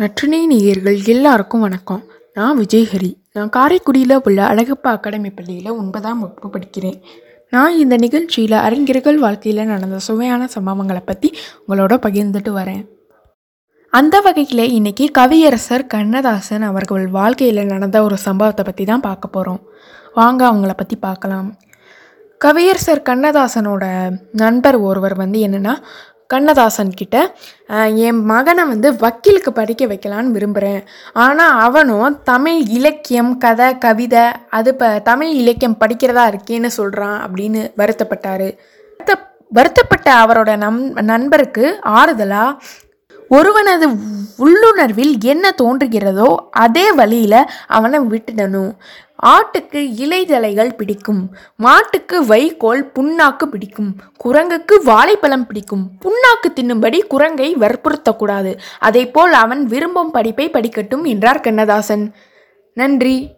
நற்றினை நேயர்கள் எல்லாருக்கும் வணக்கம். நான் விஜய்ஹரி. நான் காரைக்குடியில் உள்ள அழகப்பா அகாடமி பள்ளியில் ஒன்பதாம் வகுப்பு படிக்கிறேன். நான் இந்த நிகழ்ச்சியில் அறிஞர்கள் வாழ்க்கையில் நடந்த சுவையான சம்பவங்களை பற்றி உங்களோட பகிர்ந்துட்டு வரேன். அந்த வகையில் இன்றைக்கி கவியரசர் கண்ணதாசன் அவர்கள் வாழ்க்கையில் நடந்த ஒரு சம்பவத்தை பற்றி தான் பார்க்க போகிறோம் வாங்க அவங்கள பற்றி பார்க்கலாம். கவியரசர் கண்ணதாசனோட நண்பர் ஒருவர் வந்து என்னென்னா கண்ணதாசன் கிட்ட என் மகனை வந்து வக்கீலுக்கு படிக்க வைக்கலான்னு விரும்புகிறேன் ஆனால் அவனும் தமிழ் இலக்கியம் கதை கவிதை அது இப்போ தமிழ் இலக்கியம் படிக்கிறதா இருக்கேன்னு சொல்கிறான் அப்படின்னு வருத்தப்பட்டார். வருத்த வருத்தப்பட்ட அவரோட நம் நண்பருக்கு ஆறுதலாக ஒருவனது உள்ளுணர்வில் என்ன தோன்றுகிறதோ அதே வழியில் அவனை விட்டுடணும். ஆட்டுக்கு இலைதழைகள் பிடிக்கும். மாட்டுக்கு வைக்கோல் புண்ணாக்கு பிடிக்கும். குரங்குக்கு வாழைப்பழம் பிடிக்கும். புண்ணாக்கு தின்னும்படி குரங்கை வற்புறுத்தக்கூடாது. அதைப்போல் அவன் விரும்பும் படிப்பை படிக்கட்டும் என்றார் கண்ணதாசன். நன்றி.